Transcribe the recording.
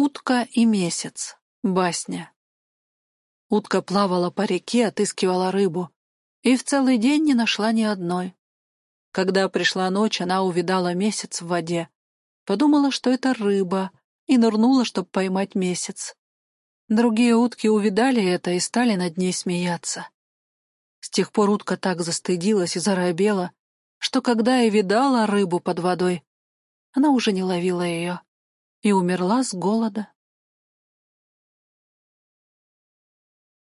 Утка и месяц. Басня. Утка плавала по реке, отыскивала рыбу, и в целый день не нашла ни одной. Когда пришла ночь, она увидала месяц в воде, подумала, что это рыба, и нырнула, чтобы поймать месяц. Другие утки увидали это и стали над ней смеяться. С тех пор утка так застыдилась и заробела, что когда и видала рыбу под водой, она уже не ловила ее и умерла с голода.